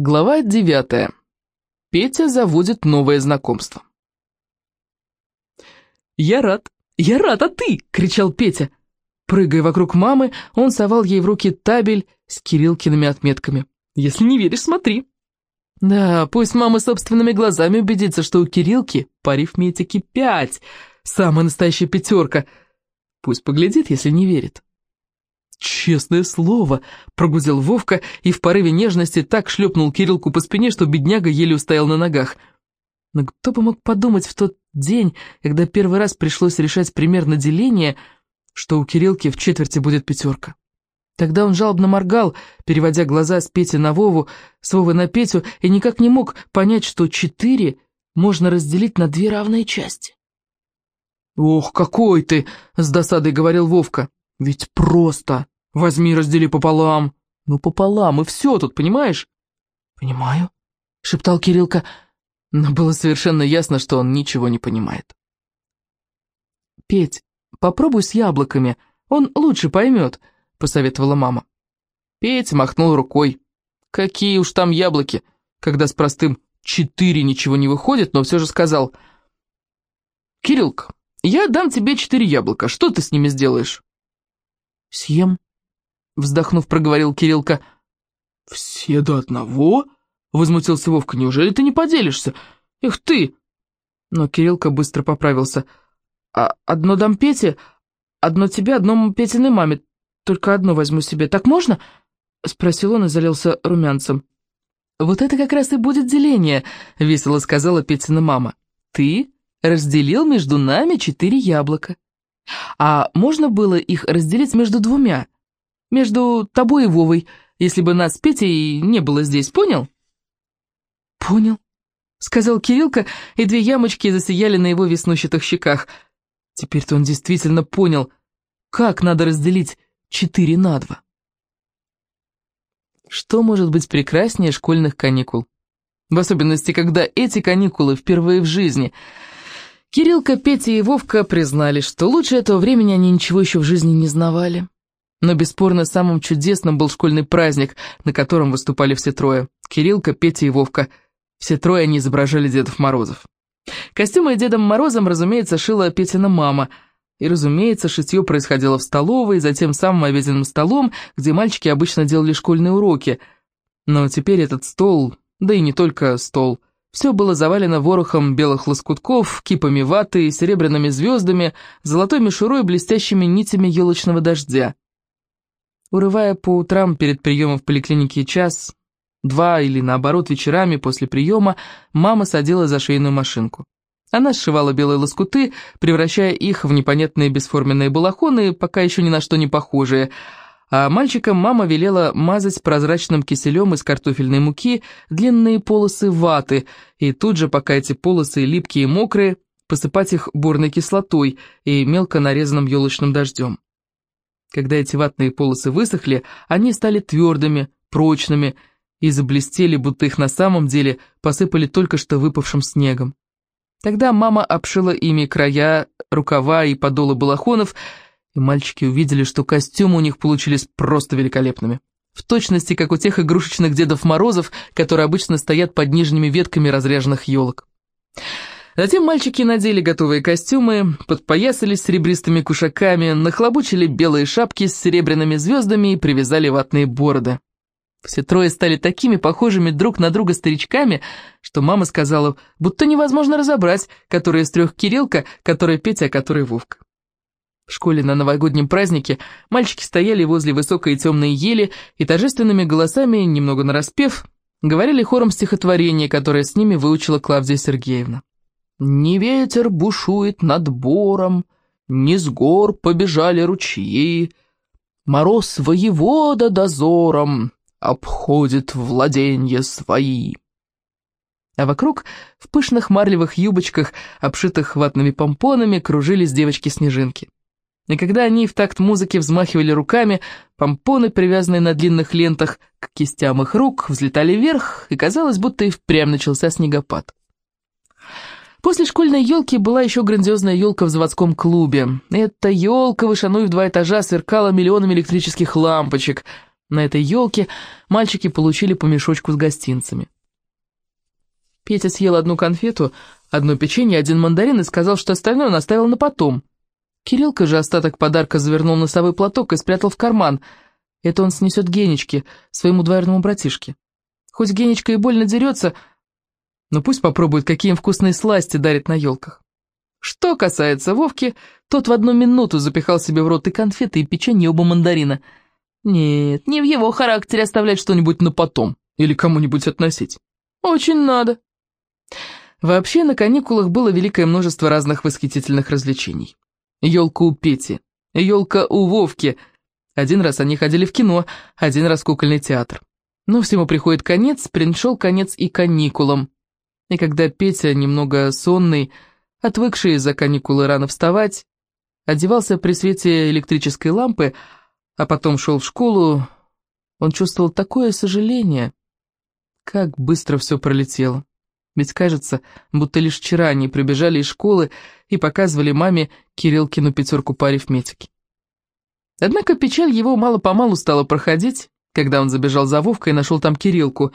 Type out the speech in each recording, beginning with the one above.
Глава девятая. Петя заводит новое знакомство. «Я рад! Я рад, а ты?» — кричал Петя. Прыгая вокруг мамы, он совал ей в руки табель с Кириллкиными отметками. «Если не веришь, смотри». Да, пусть мама собственными глазами убедится, что у Кириллки по арифметике пять, самая настоящая пятерка. Пусть поглядит, если не верит. «Честное слово!» — прогузил Вовка и в порыве нежности так шлепнул Кириллку по спине, что бедняга еле устоял на ногах. Но кто бы мог подумать в тот день, когда первый раз пришлось решать примерно деление, что у Кириллки в четверти будет пятерка. Тогда он жалобно моргал, переводя глаза с Пети на Вову, с Вовы на Петю, и никак не мог понять, что четыре можно разделить на две равные части. «Ох, какой ты!» — с досадой говорил Вовка. Ведь просто. Возьми, раздели пополам. Ну, пополам, и все тут, понимаешь? Понимаю, шептал Кириллка, но было совершенно ясно, что он ничего не понимает. Петь, попробуй с яблоками, он лучше поймет, посоветовала мама. Петь махнул рукой. Какие уж там яблоки, когда с простым четыре ничего не выходит, но все же сказал. «Кириллка, я дам тебе четыре яблока, что ты с ними сделаешь?» «Съем», — вздохнув, проговорил Кириллка. «Все до одного?» — возмутился Вовка. «Неужели ты не поделишься? Эх ты!» Но Кириллка быстро поправился. «А одно дам Пете, одно тебе, одно Петиной маме. Только одно возьму себе. Так можно?» — спросил он и залился румянцем. «Вот это как раз и будет деление», — весело сказала Петина мама. «Ты разделил между нами четыре яблока». А можно было их разделить между двумя? Между тобой и Вовой, если бы нас с Петей не было здесь, понял? Понял, сказал Кириллка, и две ямочки засияли на его веснущатых щеках. Теперь-то он действительно понял, как надо разделить четыре на два. Что может быть прекраснее школьных каникул? В особенности, когда эти каникулы впервые в жизни – Кириллка, Петя и Вовка признали, что лучше этого времени они ничего еще в жизни не знавали. Но бесспорно самым чудесным был школьный праздник, на котором выступали все трое. Кириллка, Петя и Вовка. Все трое они изображали Дедов Морозов. Костюмы Дедом Морозом, разумеется, шила Петина мама. И, разумеется, шитье происходило в столовой, затем самым обеденным столом, где мальчики обычно делали школьные уроки. Но теперь этот стол, да и не только стол – все было завалено ворохом белых лоскутков, кипами ваты, серебряными звездами, золотой мишурой блестящими нитями елочного дождя. Урывая по утрам перед приемом в поликлинике час, два или наоборот вечерами после приема, мама садила за шейную машинку. Она сшивала белые лоскуты, превращая их в непонятные бесформенные балахоны, пока еще ни на что не похожие – а мальчикам мама велела мазать прозрачным киселем из картофельной муки длинные полосы ваты, и тут же, пока эти полосы липкие и мокрые, посыпать их борной кислотой и мелко нарезанным елочным дождем. Когда эти ватные полосы высохли, они стали твердыми, прочными и заблестели, будто их на самом деле посыпали только что выпавшим снегом. Тогда мама обшила ими края, рукава и подолы балахонов, и мальчики увидели, что костюмы у них получились просто великолепными. В точности, как у тех игрушечных Дедов Морозов, которые обычно стоят под нижними ветками разряженных елок. Затем мальчики надели готовые костюмы, подпоясались серебристыми кушаками, нахлобучили белые шапки с серебряными звездами и привязали ватные бороды. Все трое стали такими похожими друг на друга старичками, что мама сказала, будто невозможно разобрать, который из трех Кириллка, который Петя, а который Вовка. В школе на новогоднем празднике мальчики стояли возле высокой темной ели и торжественными голосами, немного нараспев, говорили хором стихотворение, которое с ними выучила Клавдия Сергеевна. «Не ветер бушует над бором, не с гор побежали ручьи, мороз воевода дозором обходит владенья свои». А вокруг, в пышных марлевых юбочках, обшитых ватными помпонами, кружились девочки-снежинки. И когда они в такт музыки взмахивали руками, помпоны, привязанные на длинных лентах к кистям их рук, взлетали вверх, и казалось, будто и впрямь начался снегопад. После школьной елки была еще грандиозная елка в заводском клубе. Эта елка, вышанув два этажа, сверкала миллионами электрических лампочек. На этой елке мальчики получили по мешочку с гостинцами. Петя съел одну конфету, одно печенье, один мандарин и сказал, что остальное он оставил на потом. Кириллка же остаток подарка завернул носовой платок и спрятал в карман. Это он снесет Генечке, своему двоюродному братишке. Хоть Генечка и больно дерется, но пусть попробует, какие им вкусные сласти дарит на елках. Что касается Вовки, тот в одну минуту запихал себе в рот и конфеты, и печенье, оба мандарина. Нет, не в его характере оставлять что-нибудь на потом или кому-нибудь относить. Очень надо. Вообще, на каникулах было великое множество разных восхитительных развлечений. Елка у Пети, елка у Вовки. Один раз они ходили в кино, один раз в кукольный театр. Но всему приходит конец, пришел конец и каникулам. И когда Петя, немного сонный, отвыкший за каникулы рано вставать, одевался при свете электрической лампы, а потом шел в школу, он чувствовал такое сожаление. Как быстро все пролетело. Ведь кажется, будто лишь вчера они прибежали из школы и показывали маме Кириллкину пятерку по арифметике. Однако печаль его мало-помалу стала проходить, когда он забежал за Вовкой и нашел там Кириллку,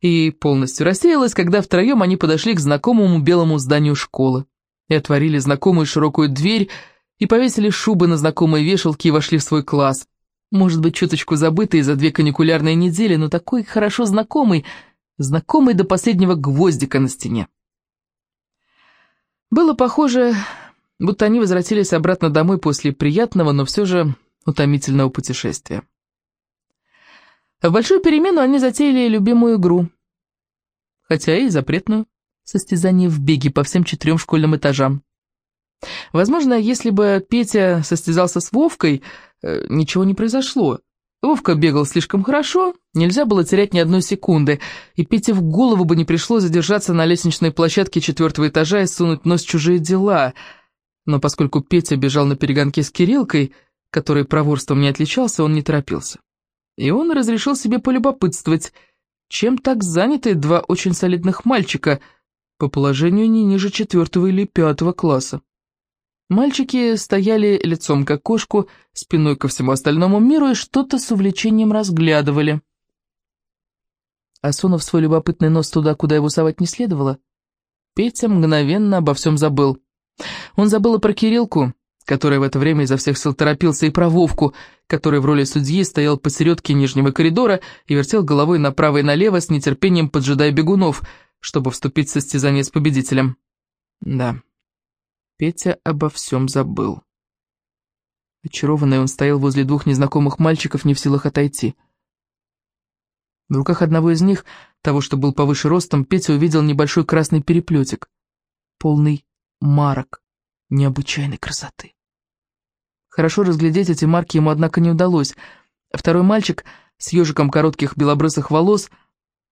и полностью рассеялась, когда втроем они подошли к знакомому белому зданию школы и отворили знакомую широкую дверь, и повесили шубы на знакомые вешалки и вошли в свой класс. Может быть, чуточку забытый за две каникулярные недели, но такой хорошо знакомый — знакомый до последнего гвоздика на стене. Было похоже, будто они возвратились обратно домой после приятного, но все же утомительного путешествия. В большую перемену они затеяли любимую игру, хотя и запретную, состязание в беге по всем четырем школьным этажам. Возможно, если бы Петя состязался с Вовкой, э, ничего не произошло. Вовка бегал слишком хорошо, нельзя было терять ни одной секунды, и Пете в голову бы не пришло задержаться на лестничной площадке четвертого этажа и сунуть нос чужие дела. Но поскольку Петя бежал на перегонке с Кириллкой, который проворством не отличался, он не торопился. И он разрешил себе полюбопытствовать, чем так заняты два очень солидных мальчика, по положению не ниже четвертого или пятого класса. Мальчики стояли лицом к окошку, спиной ко всему остальному миру и что-то с увлечением разглядывали. Осунув свой любопытный нос туда, куда его совать не следовало, Петя мгновенно обо всем забыл. Он забыл и про Кириллку, который в это время изо всех сил торопился, и про Вовку, который в роли судьи стоял посередке нижнего коридора и вертел головой направо и налево с нетерпением поджидая бегунов, чтобы вступить в состязание с победителем. Да. Петя обо всем забыл. Очарованный он стоял возле двух незнакомых мальчиков, не в силах отойти. В руках одного из них, того, что был повыше ростом, Петя увидел небольшой красный переплетик, полный марок необычайной красоты. Хорошо разглядеть эти марки ему, однако, не удалось. Второй мальчик с ежиком коротких белобрысых волос,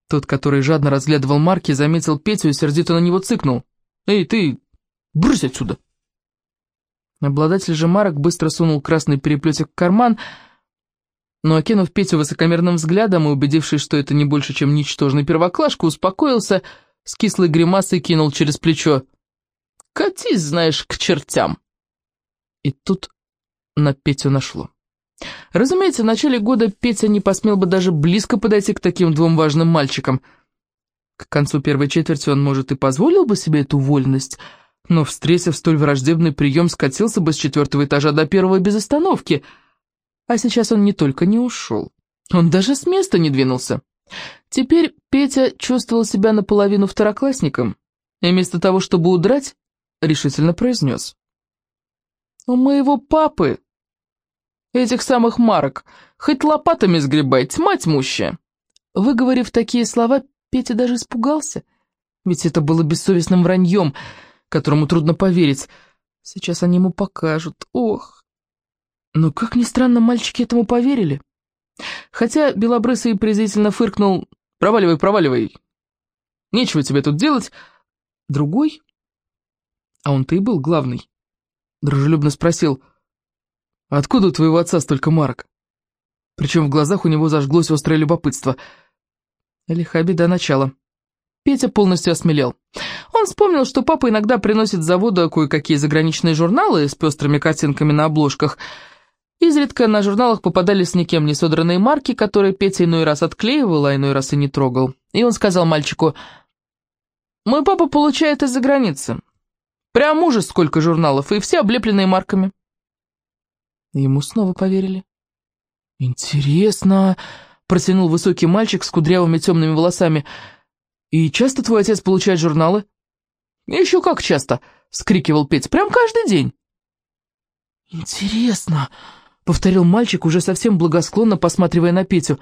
тот, который жадно разглядывал марки, заметил Петю и сердито на него цыкнул. «Эй, ты, Брысь отсюда!» Обладатель же марок быстро сунул красный переплетик в карман, но, окинув Петю высокомерным взглядом и убедившись, что это не больше, чем ничтожный первоклашка, успокоился, с кислой гримасой кинул через плечо. «Катись, знаешь, к чертям!» И тут на Петю нашло. Разумеется, в начале года Петя не посмел бы даже близко подойти к таким двум важным мальчикам. К концу первой четверти он, может, и позволил бы себе эту вольность — но, встретив столь враждебный прием, скатился бы с четвертого этажа до первого без остановки. А сейчас он не только не ушел, он даже с места не двинулся. Теперь Петя чувствовал себя наполовину второклассником, и вместо того, чтобы удрать, решительно произнес. «У моего папы этих самых марок хоть лопатами сгребать, мать мущая!» Выговорив такие слова, Петя даже испугался, ведь это было бессовестным враньем — которому трудно поверить. Сейчас они ему покажут. Ох! Но, как ни странно, мальчики этому поверили. Хотя Белобрысый презрительно фыркнул «Проваливай, проваливай! Нечего тебе тут делать!» Другой, а он-то и был главный, дружелюбно спросил «Откуда у твоего отца столько марок?» Причем в глазах у него зажглось острое любопытство. Лиха беда начала. Петя полностью осмелел. Он вспомнил, что папа иногда приносит с завода кое-какие заграничные журналы с пестрыми картинками на обложках. Изредка на журналах попадались никем не содранные марки, которые Петя иной раз отклеивал, а иной раз и не трогал. И он сказал мальчику, «Мой папа получает из-за границы. Прям ужас сколько журналов, и все облепленные марками». Ему снова поверили. «Интересно», — протянул высокий мальчик с кудрявыми темными волосами. «И часто твой отец получает журналы?» «Еще как часто», — скрикивал Петь, — «прям каждый день». «Интересно», — повторил мальчик, уже совсем благосклонно посматривая на Петю.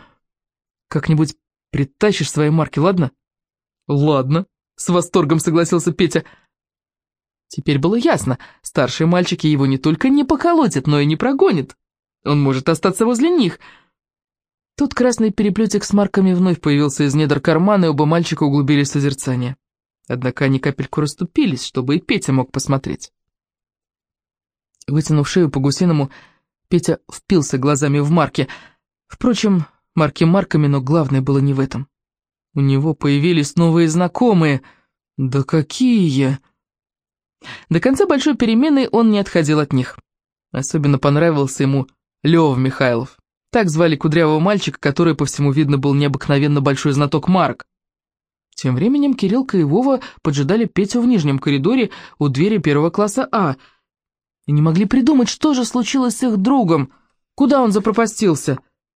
«Как-нибудь притащишь свои марки, ладно?» «Ладно», — с восторгом согласился Петя. Теперь было ясно, старшие мальчики его не только не поколотят, но и не прогонят. Он может остаться возле них. Тут красный переплетик с марками вновь появился из недр кармана, и оба мальчика углубились в созерцание. Однако они капельку расступились, чтобы и Петя мог посмотреть. Вытянув шею по-гусиному, Петя впился глазами в марки. Впрочем, марки марками, но главное было не в этом. У него появились новые знакомые. Да какие! До конца большой перемены он не отходил от них. Особенно понравился ему Лев Михайлов. Так звали кудрявого мальчика, который, по всему видно, был необыкновенно большой знаток марок. Тем временем Кириллка и Вова поджидали Петю в нижнем коридоре у двери первого класса А – и не могли придумать, что же случилось с их другом, куда он запропастился.